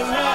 Amen.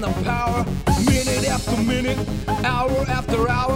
the power. Minute after minute, hour after hour.